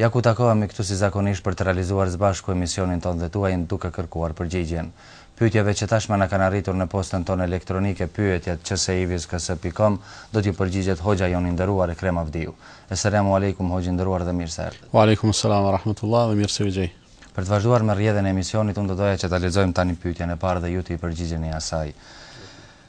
Ja ku takohemi këtu si zakonisht për të realizuar së bashku emisionin tonë dhe tuajin duke kërkuar përgjigjen e pyetjeve që tashmë na kanë arritur në postën tonë elektronike pyetjet qseivizhks.com do t'ju përgjigjet hoxha jonë i nderuar Ekrem Avdiu. Esselamu Alejkum hoxhë i nderuar dhe mirë se erdhët. Wa Alejkum Esselam wa Rahmetullah dhe mirë se ju gjej. Për të vazhduar me rrjedhën e emisionit unë do doja që ta lexojmë tani pyetjen e parë dhe ju t'i përgjigjeni asaj.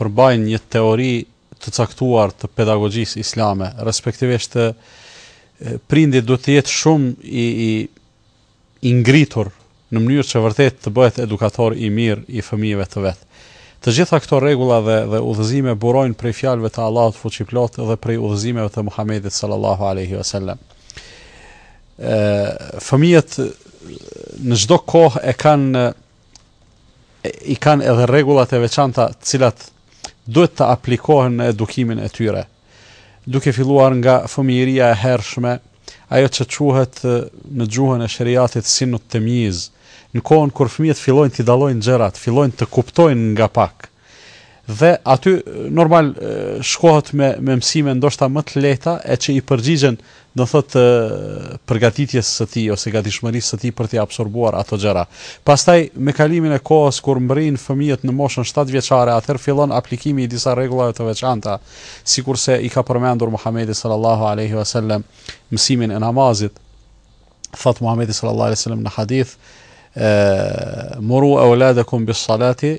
përmbajnë një teori të caktuar të pedagogjisë islame, respektivisht prindi duhet të jetë shumë i i i ngritur në mënyrë që vërtet të bëhet edukator i mirë i fëmijëve të vet. Të gjitha këto rregulla dhe dhe udhëzime burojnë prej fjalëve të Allahut fuqiplotë dhe prej udhëzimeve të Muhamedit sallallahu alaihi wasallam. Ë fëmijët në çdo kohë e kanë i kanë edhe rregullat e veçanta të cilat duhet të aplikohen në edukimin e tyre. Duke filluar nga fëmijëria e hershme, ajo që quhet në gjuhën e sheriatit sinnu temjiz, në kohën kur fëmijët fillojnë t'i dallojnë gjërat, fillojnë të kuptojnë nga pak, Dhe aty normal shkohet me me mësime ndoshta më të lehta e që i përgjigjen, do të thotë përgatitjes së tij ose gatishmërisë së tij për të absorbuar ato gjëra. Pastaj me kalimin e kohës kur mbërrijnë fëmijët në moshën shtatë vjeçare atëherë fillon aplikimi i disa rregullave të veçanta, sikurse i ka përmendur Muhamedi sallallahu alejhi ve sellem mësimin e namazit. Thotë Muhamedi sallallahu alejhi ve sellem në hadith: "Muru auladakum bis-salati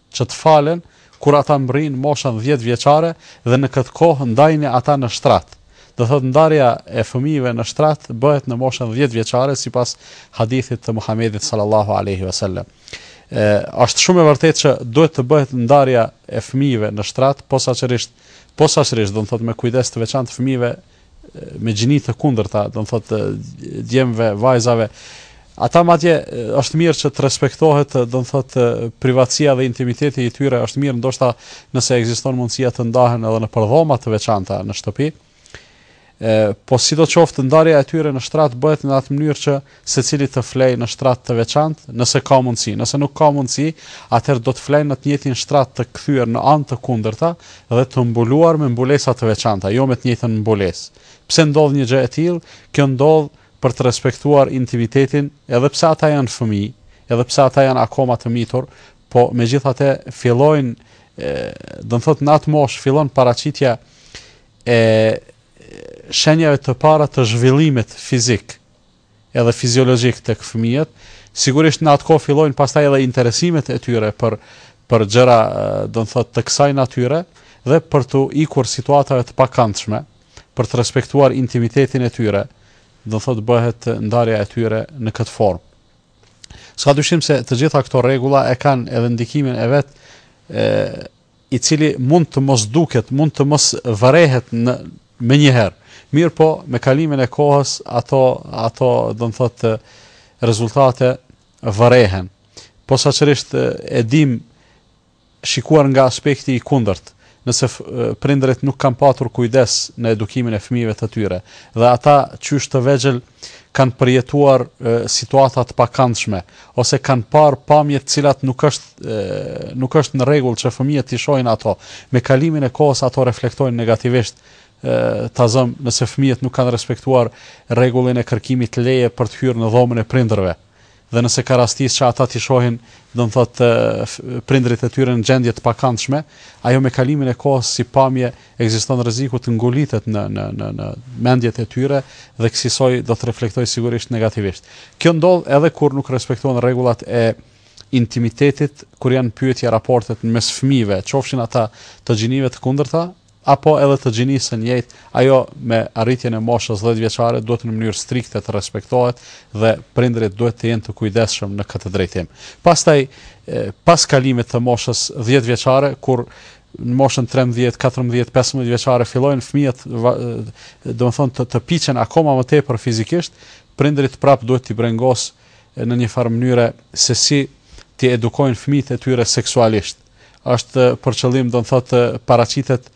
që të falen kur ata mbërrijnë moshën dhjetë vjeçare dhe në këtë kohë ndajni ata në shtrat. Do thotë ndarja e fëmijëve në shtrat bëhet në moshën dhjetë vjeçare sipas hadithit të Muhamedit sallallahu alaihi wasallam. Është shumë e vërtetë që duhet të bëhet ndarja e fëmijëve në shtrat posaçërisht posaçërisht do të thotë me kujdes të veçantë fëmijëve me gjini të kundërta, do të thotë djemve, vajzave. Ata madje është mirë që të respektohet, do të thotë privatësia dhe intimiteti i tyre, është mirë ndoshta nëse ekziston mundësia të ndahen edhe nëpër dhoma të veçanta në shtëpi. Ë, po sidoqoftë ndarja e tyre në shtrat bëhet në atë mënyrë që Secili të flejë në shtrat të veçantë, nëse ka mundësi. Nëse nuk ka mundësi, atëherë do të flejnë në të njëjtin shtrat të kthyer në anë të kundërta dhe të mbuluar me mbulesa të veçanta, jo me të njëjtën mbulesë. Pse ndodh një gjë e tillë? Kjo ndodh për të respektuar intimitetin, edhe pse ata janë fëmijë, edhe pse ata janë akoma të mitur, po megjithatë fillojnë do të thotë në atë moshë fillon paraqitja e shenjave të para të zhvillimit fizik edhe fiziologjik tek fëmijët, sigurisht në atë kohë fillojnë pastaj edhe interesimet e tyre për për gjëra, domethënë të kësaj natyre dhe për t'u ikur situatave të pakëndshme, për të respektuar intimitetin e tyre, domethënë bëhet ndarja e tyre në këtë formë. S'ka dyshim se të gjitha këto rregulla e kanë edhe ndikimin e vet e i cili mund të mos duket, mund të mos vërehet menjëherë. Mirëpo me kalimin e kohës ato ato domethënë rezultate vërehen. Po saqërisht e dim shikuar nga aspekti i kundërt, nëse prindërit nuk kanë patur kujdes në edukimin e fëmijëve të tyre dhe ata qysh të vegjël kanë përjetuar situata të pakëndshme ose kanë parë pamje të cilat nuk është nuk është në rregull që fëmijët t'i shohin ato. Me kalimin e kohës ato reflektojnë negativisht ta zëmë nëse fëmijët nuk kanë respektuar rregullin e kërkimit të lejes për të hyrë në dhomën e prindërve. dhe nëse ka rastisë që ata t'i shohin, domethënë, prindërit e tyre në gjendje të pakëndshme, ajo me kalimin e kohës si pamje ekziston rreziku të ngulitet në në në në mendjet e tyre dhe kësisoj do të reflektojë sigurisht negativisht. Kjo ndodh edhe kur nuk respektohen rregullat e intimitetit kur janë në pyetje raportet në mes fëmijëve, qofshin ata të gjinive të kundërta, apo edhe të gjinisë së njëjtë, ajo me arritjen e moshës dhjetë vjeçare duhet në mënyrë strikte të respektohet dhe prindërit duhet të jenë të kujdesshëm në këtë drejtim. Pastaj, pas kalimit të moshës dhjetë vjeçare, kur në moshën trembëdhjetë, katërmbëdhjetë, pesëmbëdhjetë vjeçare fillojnë fëmijët, domethënë të, të piqen akoma më tepër fizikisht, prindërit prapë duhet t'i brengosë në një farë mënyre se si t'i edukojnë fëmijët e tyre seksualisht. është për qëllim domethënë paraqitet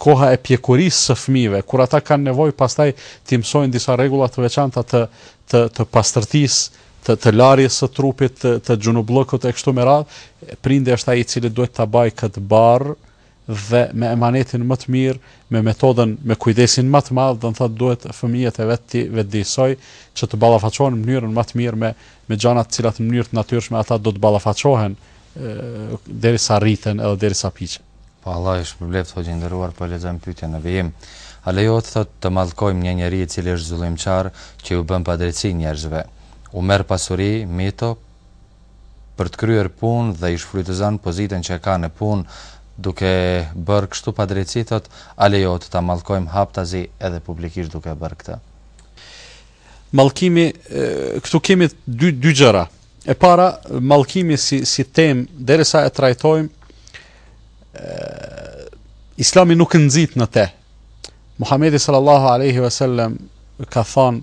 koha e pjekurisë së fëmijëve, kur ata kanë nevojë pastaj të mësojnë disa rregulla të veçanta të të të pastërtisë, të të larjes së trupit, të të xhunubllëkut e kështu me radhë, prindi është ai i cili duhet ta mbajë këtë barrë dhe me emanetin më të mirë me metodën me kujdesin më të madh domethënë duhet fëmijët e vet t'i vetëdijesojë që të ballafaqohen në mënyrën më të mirë me me gjërat të cilat në mënyrë të natyrshme ata do të ballafaqohen derisa rriten edhe derisa piqen Po Allahu ju shpërbleftë hoxhë i nderuar po lexojmë pyetjen në vijim. A lejohet thotë të mallkojmë një njeri i cili është zullumqar që u bën padrejtësi njerëzve? U merr pasuri, mito, për të kryer punë dhe i shfrytëzon pozitën që e ka në punë duke bërë kështu padrejtësi, thotë a lejohet ta mallkojmë haptazi edhe publikisht duke e bërë këtë mallkimi? Këtu kemi dy dy gjëra. E para, mallkimi si si temë, derisa e trajtojmë, Islami nuk nxit në te. Muhamedi sallallahu alaihi wasallam ka thënë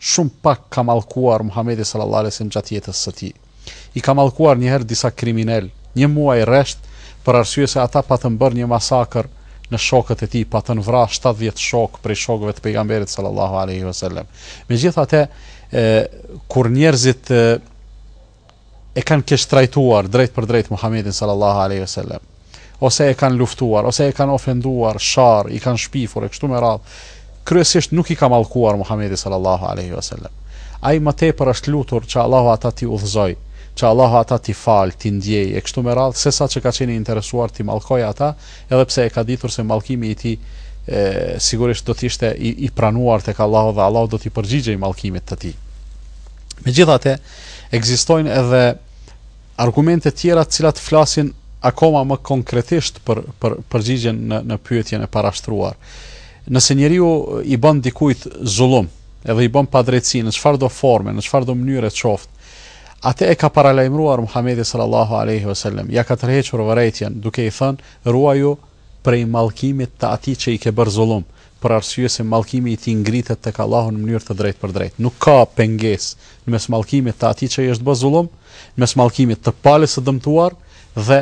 Shumë pak ka mallkuar Muhamedi sallallahu alejhi ve sellem gjatë jetës së tij. I ka mallkuar një herë disa kriminelë, një muaj rresht, për arsye se ata patën bërë një masakër në shokët e tij, patën vrarë shtatëdhjetë shokë prej shokëve të Pejgamberit sallallahu alejhi ve sellem. Megjithatë, kur njerëzit e kanë keqtrajtuar drejtpërdrejt Muhamedin sallallahu alejhi ve selem, ose e kanë luftuar, ose e kanë ofenduar, sharë, i kanë shpifur e kështu me radhë, kryesisht nuk i ka mallkuar Muhamedi sallallahu alejhi ve selem. Ai më tepër është lutur që Allahu ata t'i udhëzojë, që Allahu ata t'i falë, t'i ndjejë e kështu me radhë, sesa që ka qenë i interesuar t'i mallkojë ata, edhe pse e ka ditur se mallkimi i tij e, sigurisht do të ishte i, i pranuar tek Allahu dhe Allahu do t'i përgjigjej mallkimit të tij. Megjithatë, Ekzistojnë edhe argumente tjera të cilat flasin akoma më konkretisht për për përgjigjen në në pyetjen e parashtruar. Nëse njeriu i bën dikujt zullum, edhe i bën padrejtësi në çfarëdo forme, në çfarëdo mënyre qoftë, atë e ka paralajmëruar Muhamedi sallallahu alaihi wasallam, ia ka tërhequr vërejtjen duke i thënë ruaju prej mallkimit të atij që i ke bërë zullum, për arsye se mallkimi i tij ngritet tek Allahu në mënyrë të drejtpërdrejtë. Nuk ka pengesë në mes mallkimit të atij që i është bërë zullum, në mes mallkimit të palës së dëmtuar dhe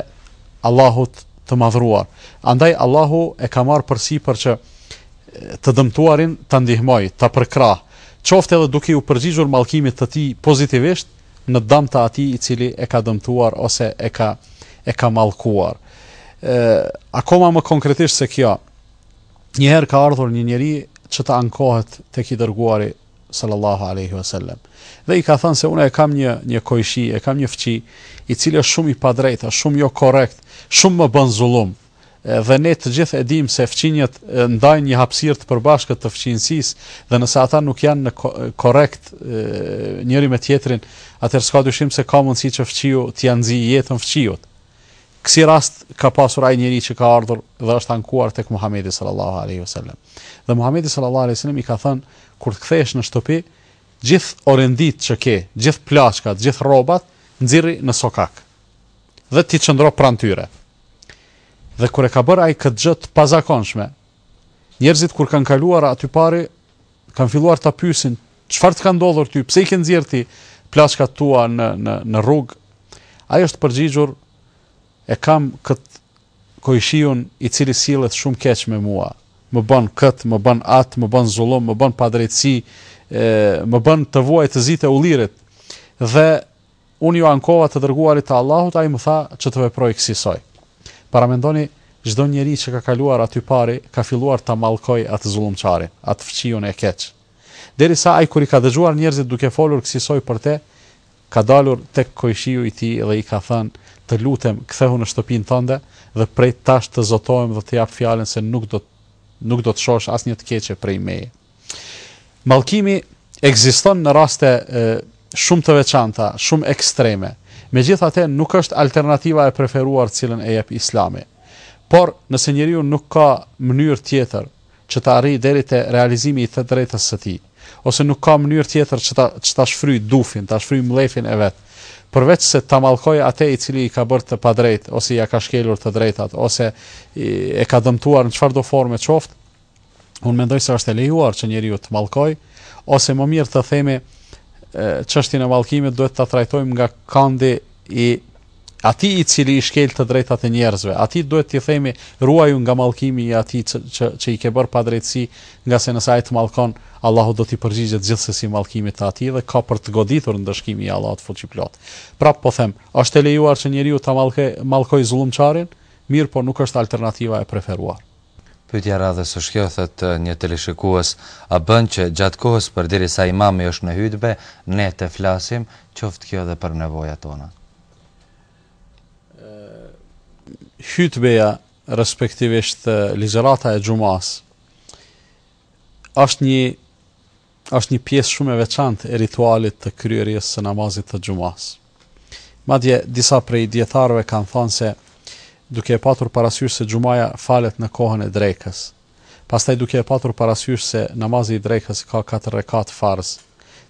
Allahut të madhëruar. Andaj Allahu e ka marrë përsipër që të dëmtuarin ta ndihmojë, ta përkrahë, qoftë edhe duke iu përgjigjur mallkimit të tij pozitivisht në dëm të atij i cili e ka dëmtuar ose e ka e ka mallkuar. Ë akoma më konkretisht se kjo, Një herë ka ardhur një njeri që të ankohet tek i dërguari sallallahu alaihi wasallam. Dhe i ka thënë se unë e kam një një kojshi, e kam një fqi, i cili është shumë i padrejtë, është shumë jo korrekt, shumë më bën zullum. Dhe ne të gjithë e dimë se fqinjët ndajnë një hapësirë të përbashkët të fqinjësisë dhe nëse ata nuk janë në korrekt njëri me tjetrin, atëherë s'ka dyshim se ka mundësi që fqiu t'ia nxijë jetën fqiut. Kësi rast ka pasur ai njeri që ka ardhur dhe është ankuar tek Muhamedi sallallahu alejhi ve sellem. Dhe Muhamedi sallallahu alejhi ve sellem i ka thënë, kur të kthehesh në shtëpi, gjithë orenditë që ke, gjithë plaçkat, gjithë rrobat, nxirri në sokak. Dhe ti qëndro pranë tyre. Dhe kur e ka bërë ai këtë gjë të pazakonshme, njerëzit kur kanë kaluar aty pari kanë filluar ta pyesin, çfarë të ka ndodhur ty, pse i ke nxjerrë ti plaçkat tua në në në rrugë? Ai është përgjigjur e kam kët kojshiun i cili sillet shumë keq me mua. Më bën kët, më bën at, më bën zullum, më bën padrejtësi, ë më bën të vuaj të zitë e ullirit. Dhe Unë iu ankova të Dërguarit të Allahut, ai më tha që të veproj kësisoj. Paramendoni, çdo njeri që ka kaluar aty pari, ka filluar ta mallkojë atë zullumçarin, atë fqinjin e keq. Derisa ai kur i ka dëgjuar njerëzit duke folur kësisoj për te, ka dalur tek kojshiu i tij dhe i ka thënë, Të lutem, kthehu në shtëpinë tënde dhe prej tash të zotohem dhe të jap fjalën se nuk do nuk do të shohësh asnjë të keqe prej meje. Mallkimi ekziston në raste shumë të veçanta, shumë ekstreme. Megjithatë, nuk është alternativa e preferuar të cilën e jep Islami. Por, nëse njeriu nuk ka mënyrë tjetër që të arrijë deri te realizimi i të drejtës së tij, ose nuk ka mënyrë tjetër që ta që ta shfryjë dufin, ta shfryjë mllefin e vet, përveçse ta mallkojë atë i cili i ka bërë të padrejtë ose ia ka shkelur të drejtat ose e ka dëmtuar në çfarëdo forme qoftë, Unë mendoj se është e lejuar që njeriu të mallkojë ose më mirë të themi çështjen e mallkimit duhet ta trajtojmë nga kandi i atij i cili i shkel të drejtat e njerëzve. Atij duhet t'i themi ruaju nga mallkimi i atij që, që që i ke bërë padrejtësi, ngase nëse ai të mallkon, Allahu do t'i përgjigjet gjithsesi mallkimit të atij dhe ka për të goditur ndëshkimi i Allahut fuqiplotë. Prapë po them, është e lejuar që njeriu ta mallkojë mallkoj zullumçarin, mirëpo nuk është alternativa e preferuar. Pyetja e radhës është kjo, thotë një teleshikues, a bën që gjatë kohës përderisa imami është në hytbe, ne të flasim, qoftë kjo edhe për nevojat tona? Hytbeja, respektivisht ligjërata e xhumasë, është një Është një pjesë shumë e veçantë e ritualit të kryerjes së namazit të xhumasë. Madje, disa prej dijetarëve kanë thënë se duke e patur parasysh se xhumaja falet në kohën e drekës, pastaj duke e patur parasysh se namazi i drekës ka katër rekatë farz,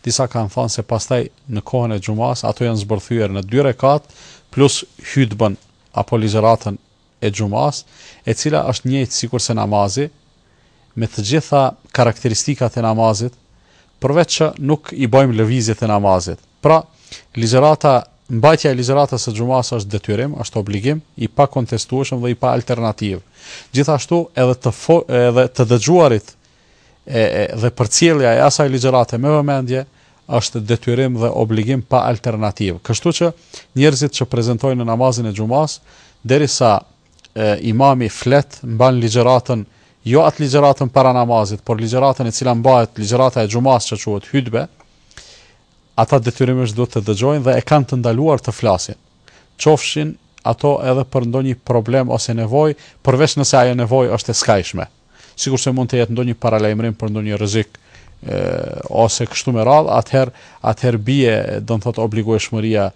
disa kanë thënë se pastaj në kohën e xhumasë ato janë zbërthyer në dy rekatë plus hytbën apo ligjëratën e xhumasë, e cila është njëjtë sikurse namazi, me të gjitha karakteristikat e namazit, përveç që nuk i bëjmë lëvizjet e namazit. Pra, ligjërata Mbajtja e ligjëratës së xhumasë është detyrim, është obligim i pakontestueshëm dhe i paalternativ. Gjithashtu edhe të edhe të dëgjuarit e, e dhe përcjellja e asaj ligjërate me vëmendje është detyrim dhe obligim pa alternativë. Kështu që njerëzit që prezantojnë në namazin e xhumas, derisa e, imami flet, mban ligjëratën, jo atë ligjëratën para namazit, por ligjëratën e cila mbahet ligjërata e xhumas që quhet hutbe, ata detyrimisht duhet të dëgjojnë dhe e kanë të ndaluar të flasin. Qofshin ato edhe për ndonjë problem ose nevojë, përveç nëse ajo nevojë është e skajshme. sikurse mund të jetë ndonjë paralajmërim për ndonjë rrezik ose kështu me radhë, atëherë atëherë bie, do të thotë obligueshmëria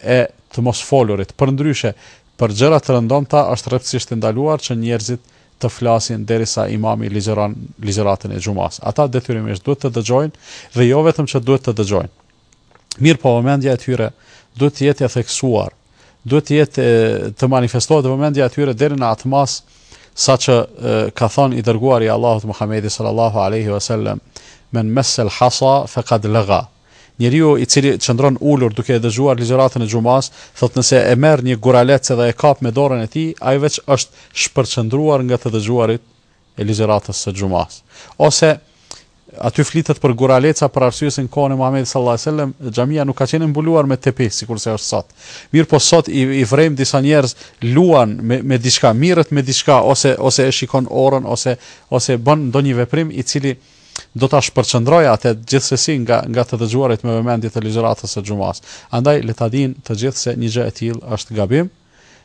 e të mos folurit. Përndryshe, për gjëra të rëndomta është rreptësisht e ndaluar që njerëzit të flasin derisa imami ligjëron ligjëratën e xhumasë. Ata detyrimisht duhet të dëgjojnë dhe jo vetëm që duhet të dëgjojnë, Mirëpo vëmendja e tyre duhet të jetë e theksuar, duhet të jetë të manifestohet vëmendja e tyre deri në atë mas saqë ka thonë i dërguar i Allahut Muhamedi sallallahu alaihi wasallam men mesel hasa faqad laga njeriu i cili qëndron ulur duke dëgjuar ligjëratën e xhumas thotë nëse e merr një guralec dhe e kap me dorën e tij ai veç është shpërqendruar nga të dëgjuarit e ligjëratës së xhumasë. Ose aty flitet për guraleca për arsye se në kohën e Muhamedit sallallahu alejhi ve sellem xhamia nuk ka qenë e mbuluar me tepih sikurse është sot. Mirëpo sot i i vrejmë disa njerëz luan me me diçka, mirret me diçka ose ose e shikon orën ose ose bën ndonjë veprim i cili do ta shpërqendrojë atë gjithsesi nga nga të dëgjuarit me vëmendje të ligjëratës së xhumasë. Andaj le ta dinë të gjithë se një gjë e tillë është gabim.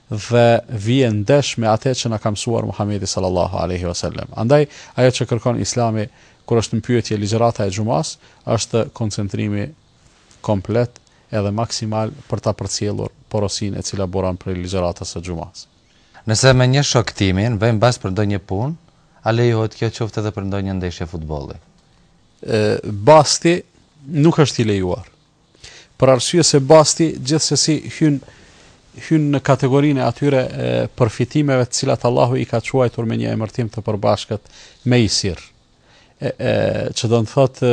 dhe vie ndesh me ate që na ka mësuar Muhamedi sallallahu alejhi ve sellem. Andaj ajo që kërkon Islami kur është në pyetje ligjërata e xhumas, është koncentrimi komplet edhe maksimal për ta përcjellur porosinë e cila buron prej ligjëratës së xhumas. Nëse me një shok timin vejmë bast për ndonjë punë, a lejohet kjo qoftë edhe për ndonjë ndeshje futbolli? Basti nuk është i lejuar. për arsye se basti gjithsesi hyn hyn në kategorinë e atyre e, përfitimeve të cilat Allahu i ka quajtur me një emërtim të përbashkët mejsir. E, e, që do të thotë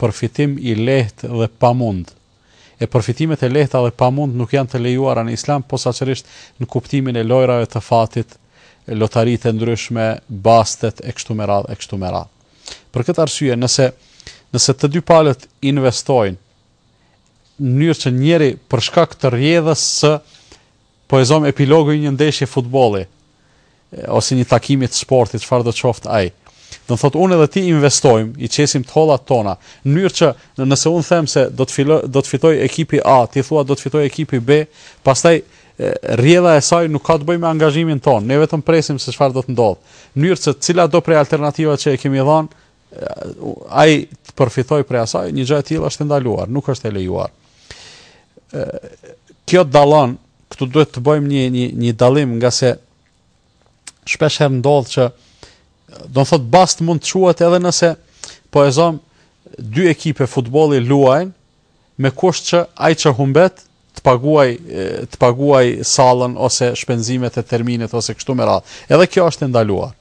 përfitim i lehtë dhe pamund. E përfitimet e lehta dhe pa mund nuk janë të lejuara në Islam, posaçërisht në kuptimin e lojrave të fatit, lotaritë e ndryshme, bastet e kështu me radhë e kështu me radhë. Për këtë arsye, nëse nëse të dy palët investojnë në mënyrë që njëri për shkak të rrjedhës së po e zom epilogu i një ndeshje futbolli ose një takimi të sportit, çfarëdo qoftë ai. Do thotë unë edhe ti investojmë, i qesim të hollat tona, në mënyrë që nëse un them se do të filo, do të fitojë ekipi A, ti thua do të fitojë ekipi B, pastaj Rrjedha e saj nuk ka të bëjë me angazhimin tonë. Ne vetëm presim se çfarë do të ndodhë. Në mënyrë se cilado prej alternativave që e kemi dhënë, ai të përfitojë prej asaj, një gjë e tillë është e ndaluar, nuk është e lejuar. Kjo dallon, këtu duhet të bëjmë një një një dallim ngase shpesh herë ndodh që do të thotë bast mund të quhet edhe nëse po e zom dy ekipe futbolli luajnë me kusht që ai që humbet të paguajë të paguajë sallën ose shpenzimet e terminit ose kështu me radhë. Edhe kjo është e ndaluar.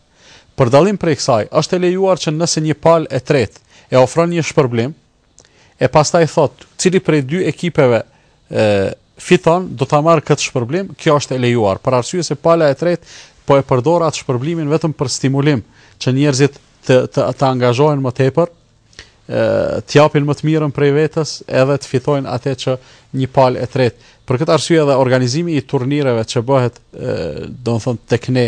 Për dallim prej kësaj, është e lejuar që nëse një palë e tretë e ofron një shpërblim, e pastaj thotë cili prej dy ekipeve e, fiton, do ta marrë këtë shpërblim, kjo është e lejuar. Për arsye se pala e tretë po e përdor atë shpërblimin vetëm për stimulim që njerëzit të të, të angazhohen më tepër të japin më të mirën prej vetes edhe të fitojnë atë që një palë e tretë. Për këtë arsye edhe organizimi i turnireve që bëhet, do të thotë tek ne,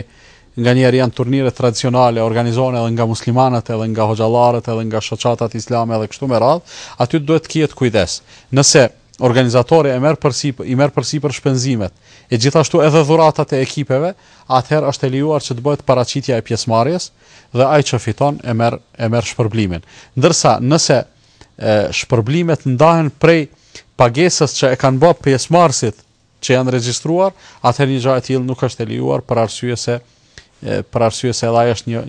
nganjëherë janë turnire tradicionale, organizohen edhe nga muslimanët, edhe nga hoxhallarët, edhe nga shoqatat islame edhe kështu me radhë, aty duhet të kihet kujdes. Nëse organizatori e merr përsipër, i merr përsipër shpenzimet, e gjithashtu edhe dhuratat e ekipeve, atëherë është e lejuar që të bëhet paraqitja e pjesëmarrjes, Dhe ai që fiton e merr e merr shpërblimin. Ndërsa nëse shpërblimet ndahen prej pagesës që e kanë bë pjesëmarrësit që janë regjistruar, atëherë një gjë e tillë nuk është e lejuar për arsye se për arsye se ai është një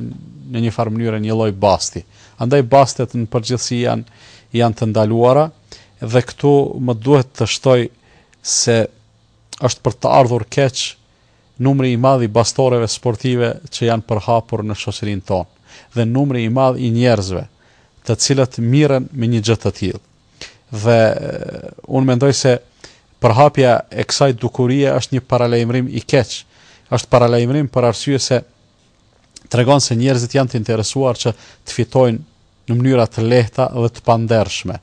në njëfarë mënyre një lloj basti. Andaj bastet në përgjithësi janë janë të ndaluara dhe këtu më duhet të shtoj se është për të ardhur keq Numri i madh i bastoreve sportive që janë përhapur në shoqërinë tonë dhe numri i madh i njerëzve të cilët mirren me një gjë të tillë. Dhe unë mendoj se përhapja e kësaj dukurie është një paralajmërim i keq. Është paralajmërim për arsye se tregon se njerëzit janë të interesuar që të fitojnë në mënyra të lehta dhe të pandershme,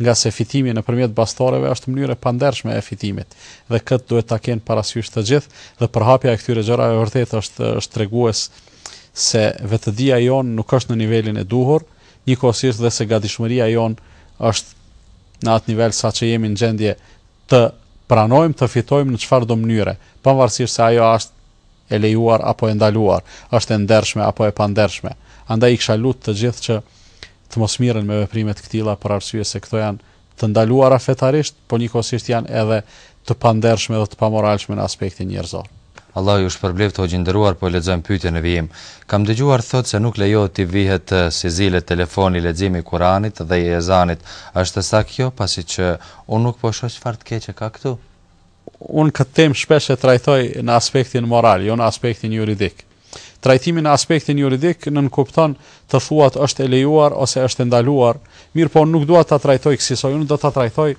ngase fitimi nëpërmjet bastoreve është mënyrë e pandershme e fitimit, dhe këtë duhet ta kenë parasysh të gjithë, dhe përhapja e këtyre gjërave vërtet është, është tregues se vetëdija jonë nuk është në nivelin e duhur, njëkohësisht dhe se gadishmëria jonë është në atë nivel saqë jemi në gjendje të pranojmë të fitojmë në çfarëdo mënyre, pavarësisht se ajo është e lejuar apo e ndaluar, është e ndershme apo e pandershme. Andaj i kisha lut të gjithë që të mos mirren me veprime të këtilla për arsye se këto janë të ndaluara fetarisht, por njëkohësisht janë edhe të pandershme dhe të pamoralshme në aspektin njerëzor. Allahu ju shpërbleftë hoxhë i nderuar po e lexojmë pyetjen në vijim. Kam dëgjuar thotë se nuk lejohet t'i vihet si zile telefoni leximi i Kuranit dhe i ezanit. Është saktë kjo pasi që unë nuk po shoh çfarë të keqe ka këtu? Unë këtë temë shpesh e trajtoj në aspektin moral, jo në aspektin juridik. Trajtimi në aspektin juridik nënkupton të thuat është e lejuar ose është e ndaluar, mirëpo nuk dua ta trajtoj kësisoj, unë do ta trajtoj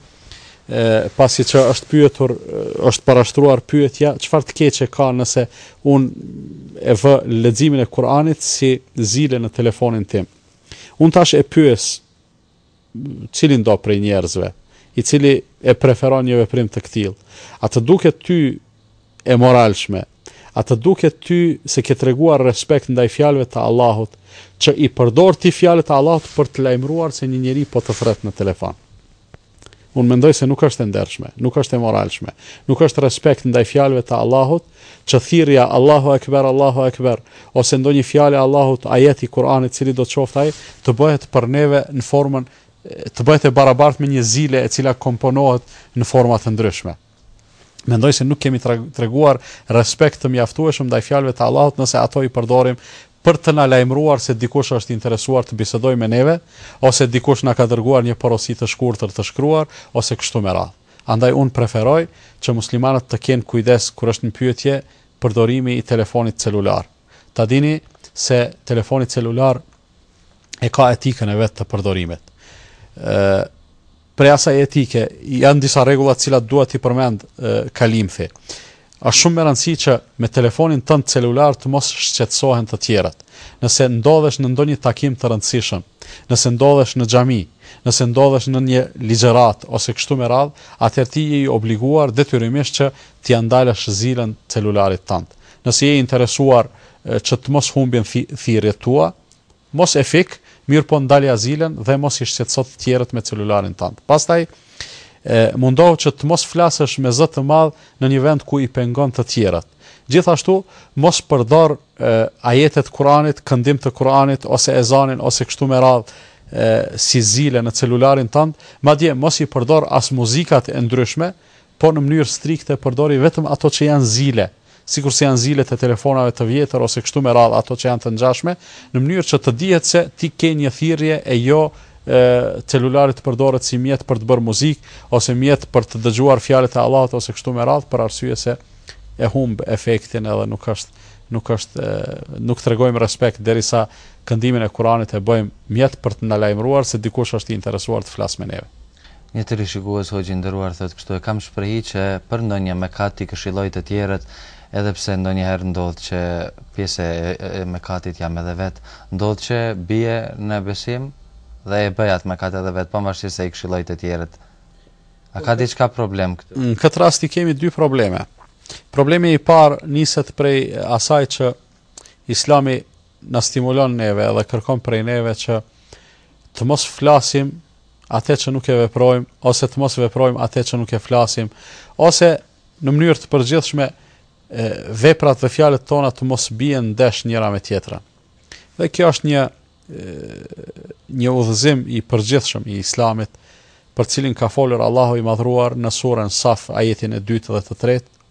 e pasi që është pyetur, është parashtruar pyetja, çfarë të keqe ka nëse un e vë leximin e Kuranit si zile në telefonin tim. Un tash e pyes Cilindo prej njerëzve, i cili e preferon një veprim të këtillë. A të duket ty e moralshme? A të duket ty se ke treguar respekt ndaj fjalëve të Allahut, që i përdor ti fjalët e Allahut për të lajmëruar se një njeri po të thret në telefon? Unë mendoj se nuk është e ndershme, nuk është e moralshme, nuk është respekt ndaj fjalëve të Allahut, që thirrja Allahu Ekber, Allahu Ekber, ose ndonjë fjalë e Allahut, ajet i Kur'anit, cilido të qoftë ai, të bëhet për neve në formën të bëhet e barabartë me një zile e cila komponohet në forma të ndryshme. Mendoj se nuk kemi treguar respekt të mjaftueshëm ndaj fjalëve të Allahut nëse ato i përdorim për të na lajmëruar se dikush është i interesuar të bisedojë me neve, ose dikush na ka dërguar një porosi të shkurtër të shkruar, ose kështu me radhë. Andaj unë preferoj që muslimanët të kenë kujdes kur është në pyetje përdorimi i telefonit celular. Ta dini se telefoni celular e ka etikën e vet të përdorimit. Ë Prej asaj etike, janë disa rregulla të cilat dua t'i përmend kalimthi. Është shumë me rëndësi që me telefonin tënd celular të mos shqetësohen të tjerët. Nëse ndodhesh në ndonjë takim të rëndësishëm, nëse ndodhesh në xhami, nëse ndodhesh në një ligjëratë ose kështu me radhë, atëherë ti je i obliguar detyrimisht që t'ia ndalësh zilën celularit tënd. Nëse je i interesuar që të mos humbin thirrjet tua, Mos e fik, mirëpo ndalia zilen dhe mos i shqetëso të tjerët me celularin tënd. Pastaj, mundohu që të mos flasësh me zë të madh në një vend ku i pengon të tjerët. Gjithashtu, mos përdor ajete të Kuranit, këndim të Kuranit ose ezanin ose kështu me radhë si zile në celularin tënd, madje mos i përdor as muzikat e ndryshme, por në mënyrë strikte përdori vetëm ato që janë zile, sikurse janë zilet e telefonave të vjetër ose kështu me radhë ato që janë të ngjashme, në mënyrë që të dihet se ti ke një thirrje e jo celulari të përdoret si mjet për të bërë muzikë ose mjet për të dëgjuar fjalët e Allahut ose kështu me radhë për arsye se e humb efektin edhe nuk është nuk është nuk tregojmë respekt derisa këndimin e Kuranit e bëjmë mjet për të na lajmëruar se dikush është i interesuar të flasë me neve. Një teleshikues hoxhë i nderuar thotë kështu e kam shprehi që për ndonjë mëkat t'i këshilloj të tjerët edhe pse ndonjëherë ndodh që pjesë e mëkatit jam edhe vet ndodh që bie në besim dhe e bëj atë mëkat edhe vet pavarësisht se i këshilloj të tjerët a ka diçka problem këtu në këtë rast i kemi dy probleme problemi i parë niset prej asaj që islami na stimulon neve dhe kërkon prej neve që të mos flasim atë që nuk e veprojmë ose të mos veprojmë atë që nuk e flasim ose në mënyrë të përgjithshme veprat dhe fjalët tona të mos bien ndesh njëra me tjetrën. Dhe kjo është një një udhëzim i përgjithshëm i Islamit, për të cilin ka folur Allahu i Madhruar në surën Saf ajetin e 2 dhe të 3,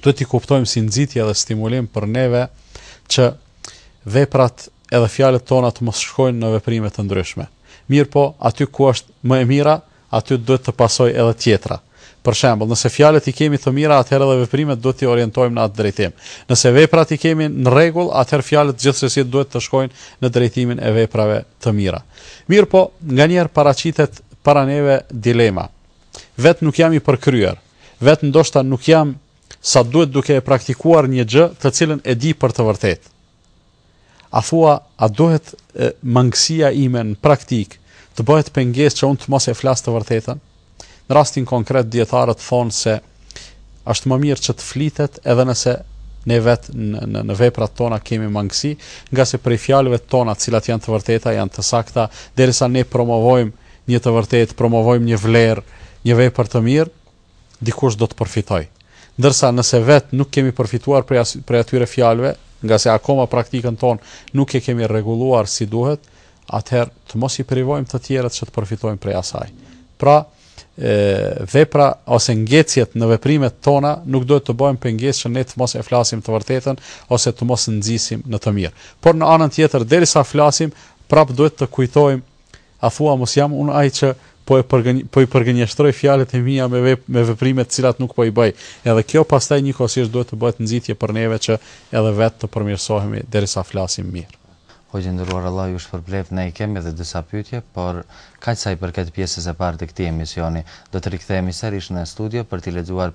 duhet t'i kuptojmë si nxitje dhe stimulim për neve që veprat edhe fjalët tona të mos shkojnë në veprime të ndryshme. Mirëpo, aty ku është më e mira, aty duhet të pasojë edhe tjetra. Për shembull, nëse fjalët i kemi të mira, atëherë edhe veprimet duhet t'i orientojmë në atë drejtim. Nëse veprat i kemi në rregull, atëherë fjalët gjithsesi duhet të shkojnë në drejtimin e veprave të mira. Mirëpo, nganjëherë paraqitet para neve dilema. Vet nuk jam i përkryer, Vetë ndoshta nuk jam sa duhet duke e praktikuar një gjë të cilën e di për të vërtetë. A thua, a duhet e, mangësia ime në praktikë të bëhet pengesë që unë të mos e flas të vërtetën? Në rastin konkret dijetarët thonë se është më mirë që të flitet edhe nëse ne vet në, në, në veprat tona kemi mangësi, ngase prej fjalëve tona, të cilat janë të vërteta, janë të sakta, derisa ne promovojmë një të vërtetë, promovojmë një vlerë, një vepër të mirë, dikush do të përfitojë. Ndërsa nëse vetë nuk kemi përfituar prej, as, prej atyre fjalëve, ngase akoma praktikën tonë nuk e kemi rregulluar si duhet, atëherë të mos i privojmë të tjerët që të përfitojnë prej asaj. Pra, e, vepra ose ngecjet në veprimet tona nuk duhet të bëhen pengesë që ne të mos e flasim të vërtetën ose të mos nxisim në të mirë. Por në anën tjetër, derisa flasim, prap duhet të kujtojmë A thua mos jam unë ai që po e po i përgënjeshtroj fjalët e mia me me veprime të cilat nuk po i bëj. Edhe kjo pastaj njëkohësisht duhet të bëhet nxitje për neve që edhe vetë të përmirësohemi derisa flasim mirë. Hoxhë i nderuar Allah ju shpërbleftë ne i kemi edhe disa pyetje por kaq sa i përket pjesës së parë të këtij emisioni do të rikthehemi sërish në studio për t'i lexuar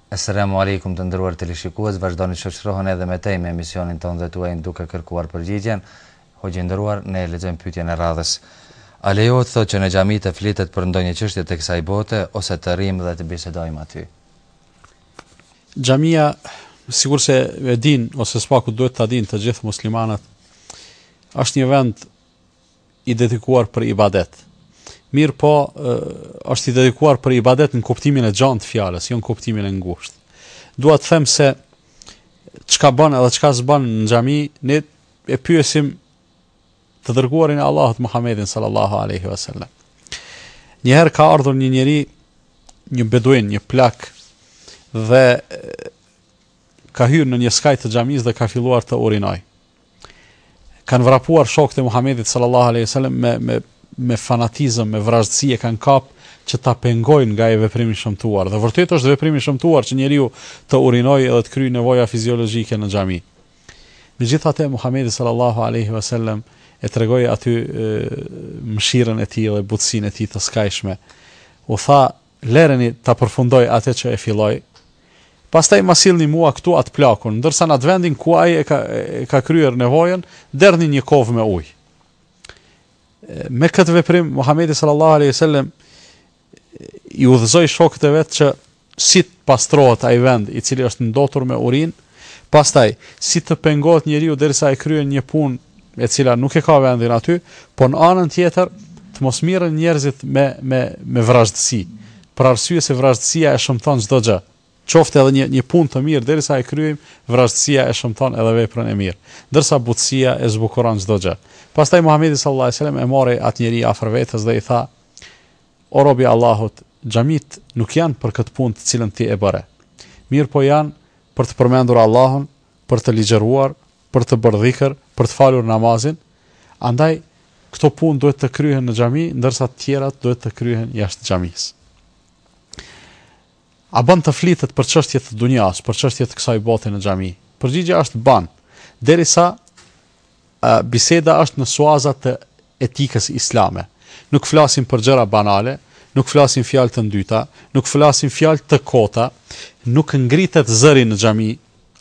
Eselamu Alejkum të nderuar teleshikues vazhdoni të shoqërohuni edhe me tej me emisionin tonë dhe tuajin duke kërkuar përgjigjen Hoxhë i nderuar ne e lexojmë pyetjen e radhës A lejohet thotë që në xhami të flitet për ndonjë çështje të kësaj bote ose të rrimë dhe të bisedojmë aty Xhamia sikurse e dinë ose së paku duhet ta dinë të gjithë muslimanët është një vend i dedikuar për ibadet. Mirëpo, është i dedikuar për ibadet në kuptimin e gjanë të fjalës, jo në kuptimin e ngushtë. Dua të them se çka bën edhe çka s'bën në xhami, ne e pyesim të dërguarin e Allahut Muhamedin sallallahu aleyhi wasallam. Njëherë ka ardhur një njeri, një beduin, një plak, dhe ka hyrë në një skaj të xhamisë dhe ka filluar të urinojë. kanë vrapuar shokët e Muhamedit sallallahu alaihi wasallam me me me fanatizëm, me vrazhdësi e kanë kap që ta pengojnë nga ai veprim i shëmtuar. Dhe vërtet është veprim i shëmtuar që njeriu të urinojë edhe të kryejë nevoja fiziologjike në xhami. Megjithatë Muhamedi sallallahu alaihi wasallam e tregoi aty mëshirën e tij dhe butësinë e tij të skajshme. U tha Lereni ta përfundojë atë që e filloi, pastaj ma sillni mua këtu atë plakun, ndërsa në atë vendin ku ai e ka e ka kryer nevojën, derdhni një kovë me ujë. Me këtë veprim Muhamedi sallallahu alaihi wasallam i udhëzoi shokët e vet që si të pastrohet ai vend i cili është ndotur me urinë, pastaj si të pengohet njeriu derisa e kryen një punë e cila nuk e ka vendin aty, po në anën tjetër të mos mirren njerëzit me me me vrazhdësi, për arsye se vrazhdësia e shëmton çdo gjë. Qoftë edhe një një punë të mirë derisa e kryejmë, vrazhdësia e shëmton edhe veprën e mirë, ndërsa butësia e zbukuron çdo gjë. Pastaj Muhamedi sallallahu alajhi wasallam e mori atë njeri afër vetes dhe i tha: O rob i Allahut, xhamitë nuk janë për këtë punë të cilën ti e bëre. Mirëpo janë për të përmendur Allahun, për të ligjëruar, për të bërë dhikr, për të falur namazin, andaj këto punë duhet të kryhen në xhami, ndërsa të tjerat duhet të kryhen jashtë xhamisë. A ban të flitet për çështje të dunjas, për çështje të kësaj bote në xhami? Përgjigja është ban. Derisa Biseda është në suaza të etikës islame. Nuk flasim për gjëra banale, nuk flasim fjalë të ndyta, nuk flasim fjalë të kota, nuk ngritet zëri në xhami,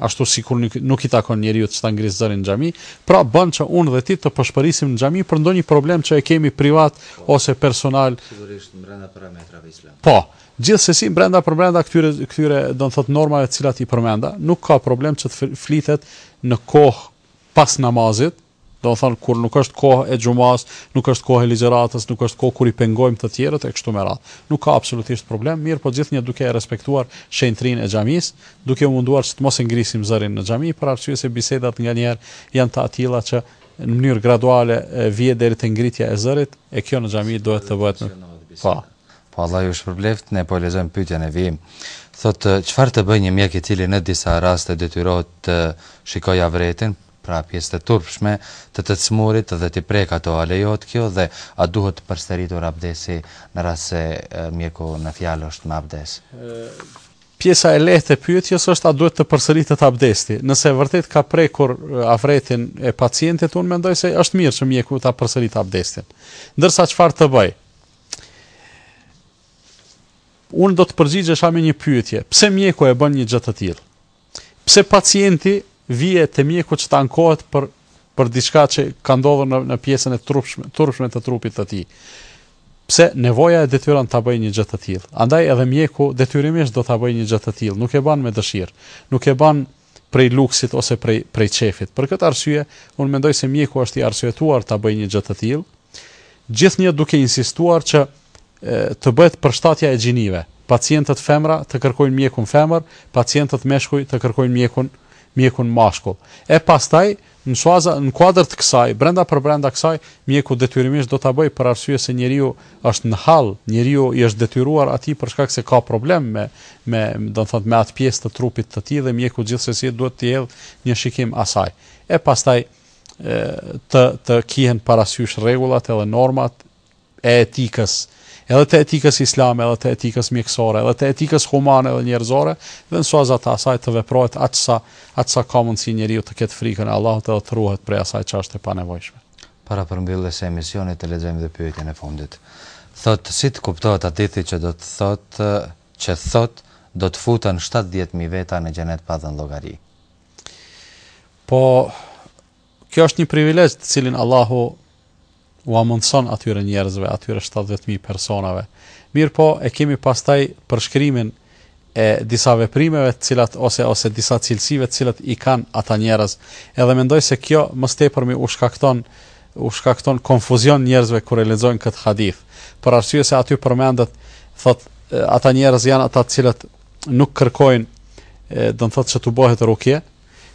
ashtu sikur nuk i takon njeriut që ta ngrisë zërin në xhami, pra bën që unë dhe ti të pëshpërisim në xhami për ndonjë problem që e kemi privat ose personal. Sigurisht brenda parametrave islamë. Po, gjithsesi brenda për brenda këtyre këtyre do të thotë normave të cilat i përmenda, nuk ka problem që të flitet në kohë pas namazit, domethënë kur nuk është kohë e xhumasë, nuk është kohë e ligjëratës, nuk është kohë kur i pengojmë të tjerët e kështu me radhë. Nuk ka absolutisht problem, mirëpo gjithnjë duke e respektuar shenjtërinë e xhamisë, duke u munduar që të mos e ngrisim zërin në xhami, për arsye se bisedat nganjëherë janë të atilla që në mënyrë graduale vie deri te ngritja e zërit, e kjo në xhami duhet të bëhet me, po. Po Allah ju shpërbleftë, ne po e lexojmë pyetjen e vijim. Thotë, çfarë të bëjë një mjek i cili në disa raste detyrohet të shikojë avretin, pra pjesët e turpshme, të të sëmurit dhe t'i prekë ato, a lejohet kjo dhe a duhet përsëritur abdesti në rast se mjeku në fjalë është me abdes? Pjesa e lehtë e pyetjes është a duhet të përsëritet abdesti. Nëse vërtet ka prekur avretin e pacientit, unë mendoj se është mirë që mjeku ta përsëritë abdestin. Ndërsa çfarë të bëjë? Unë do të përgjigjesha me një pyetje. Pse mjeku e bën një gjë të tillë? Pse pacienti vjen te mjeku që të ankohet për për diçka që ka ndodhur në, në pjesën e turpshme, turpshme të trupit të tij? Pse nevoja e detyron ta bëjë një gjë të tillë? Andaj edhe mjeku detyrimisht do ta bëjë një gjë të tillë, nuk e ban me dëshirë, nuk e ban prej luksit ose prej prej qejfit. Për këtë arsye, unë mendoj se mjeku është i arsyetuar ta bëjë një gjë të tillë, gjithnjë duke insistuar që të bëhet përshtatja e gjinive, pacientët femra të kërkojnë mjekun femër, pacientët meshkuj të kërkojnë mjekun mjekun mashkull. E pastaj, Në suaza, në kuadër të kësaj, brenda përbrenda kësaj, mjeku detyrimisht do ta bëjë për arsye se njeriu është në hall, njeriu i është detyruar atij për shkak se ka problem me me, domethënë, me atë pjesë të trupit të tij dhe mjeku gjithsesi duhet t'i hedhë një shikim asaj. E pastaj të të kihen parasysh rregullat edhe normat e etikës, edhe të etikës islame, edhe të etikës mjekësore, edhe të etikës humane dhe njerëzore, dhe në suaza të asaj të veprohet aq sa, aq sa ka mundësi njeriu të ketë frikën e Allahut edhe të ruhet prej asaj që është e panevojshme. Para përmbylljes së emisionit të lexojmë edhe pyetjen e fundit. Thotë, si të kuptohet hadithi që do të thotë, që thotë, do të futen shtatëdhjetë mijë veta në xhenet pa dhënë llogari? Po, Kjo është një privilegj të cilin Allahu ua mundëson atyre njerëzve, atyre 70.000 personave. Mirëpo, e kemi pastaj përshkrimin e disa veprimeve të cilat ose ose disa cilësive të cilat i kanë ata njerëz. Edhe mendoj se kjo më së tepërmi u shkakton u shkakton konfuzion njerëzve kur e lexojnë këtë hadith. Për arsye se aty përmendet thotë ata njerëz janë ata të cilët nuk kërkojnë domethënë se t'u bëhet rukje,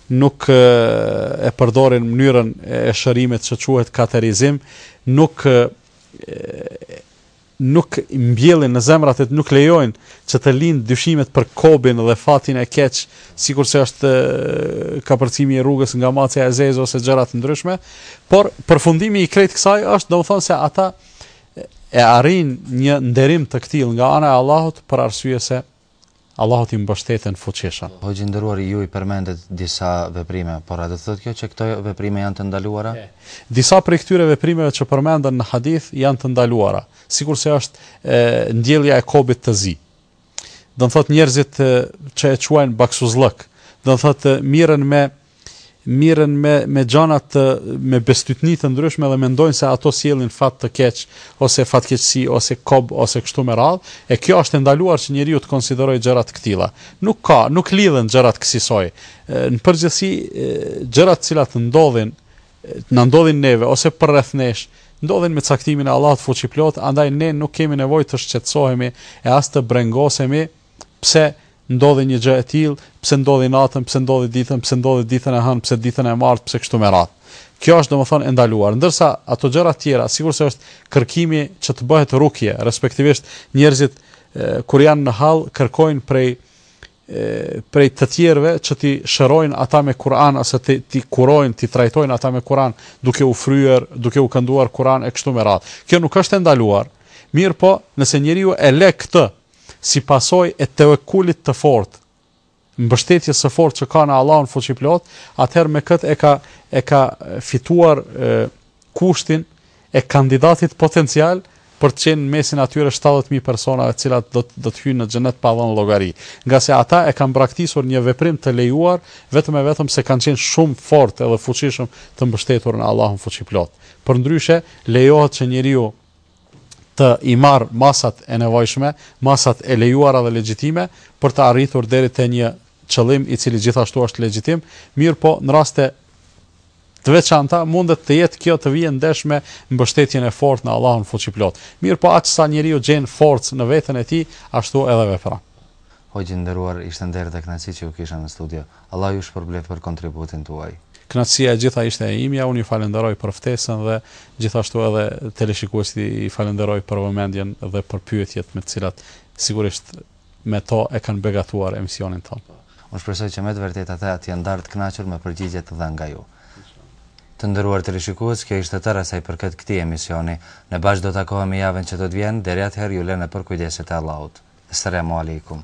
nuk e përdorin mënyrën e shërimit që quhet kauterizim, nuk nuk mbjellin në zemrat e nuk lejojnë që të lindin dyshimet për kobin dhe fatin e keq, sikurse është kapërcimi i rrugës nga macja e zezë ose gjëra të ndryshme, por përfundimi i krejt kësaj është domethënë se ata e arrijnë një nderim të këtillë nga ana e Allahut për arsye se Allahu t'i mbështeten fuqishëm. Hoxhë i nderuar ju i përmendët disa veprime, por a do të thotë kjo që këto veprime janë të ndaluara? Disa prej këtyre veprimeve që përmenden në hadith janë të ndaluara, sikurse është ndjellja e kobit të zi. Do të thotë njerëzit që e quajnë baksuzllëk, do të thotë mirren me mirën me me gjana të me bestytni të ndryshme dhe mendojnë se ato sjellin fat të keq ose fatkeqësi ose kob ose kështu me radhë, e kjo është e ndaluar që njeriu të konsiderojë gjëra të këtilla. Nuk ka, nuk lidhen gjërat kësisoj. Në përgjithësi gjërat të cilat ndodhin na ndodhin neve ose përreth nesh, ndodhin me caktimin e Allahut fuqiplot, andaj ne nuk kemi nevojë të shqetësohemi e as të brengosemi Pse ndodhi një gjë e tillë, pse ndodhi natën, pse ndodhi ditën, pse ndodhi ditën e hënë, pse ditën e martë, pse kështu me radhë. Kjo është domethënë e ndaluar. Ndërsa ato gjëra të tjera, sikurse është kërkimi që të bëhet rukje, respektivisht njerëzit kur janë në hall kërkojnë prej prej të tjerëve që t'i shërojnë ata me Kur'an ose t'i t'i kurojnë, t'i trajtojnë ata me Kur'an, duke u fryer, duke u kënduar Kur'an e kështu me radhë. Kjo nuk është e ndaluar. Mirëpo, nëse njeriu e le këtë si pasojë e tevekulit të fortë, mbështetjes së fortë që ka në Allahun fuqiplot, atëherë me këtë e ka e ka fituar e, kushtin e kandidatit potencial për të qenë në mesin atyre 70.000 personave të cilat do të do të hyjnë në xhenet pa dhënë llogari. Ngase ata e kanë braktisur një veprim të lejuar vetëm e vetëm se kanë qenë shumë fort edhe fuqishëm të mbështetur në Allahun fuqiplot. Përndryshe, lejohet që njeriu të i marrë masat e nevojshme, masat e lejuara dhe legjitime për të arritur deri te një qëllim i cili gjithashtu është legjitim, mirëpo në raste të veçanta mundet të jetë kjo të vijë ndesh me mbështetjen e fortë në Allahun fuqiplot. Mirëpo aq sa njeriu gjen forcë në veten e tij, ashtu edhe vepron. Hoxhë i nderuar, ishte nder dhe kënaqësi që ju kisha në studio. Allahu ju shpërbleftë për kontributin tuaj. Kënaqësia e gjitha ishte e imja, unë ju falënderoj për ftesën dhe gjithashtu edhe teleshikuesit i falënderoj për vëmendjen dhe për pyetjet me të cilat sigurisht me to e kanë begatuar emisionin tonë. Unë shpresoj që me të vërtetë ata të jenë ndarë të kënaqur me përgjigjet e dhëna nga ju. Të nderuar teleshikues, kjo ishte e tëra sa i përket këtij emisioni. Ne bashkë do takohemi javën që do të vjen, deri atëherë ju lë në përkujdesjet e Allahut. Esselamu Alejkum.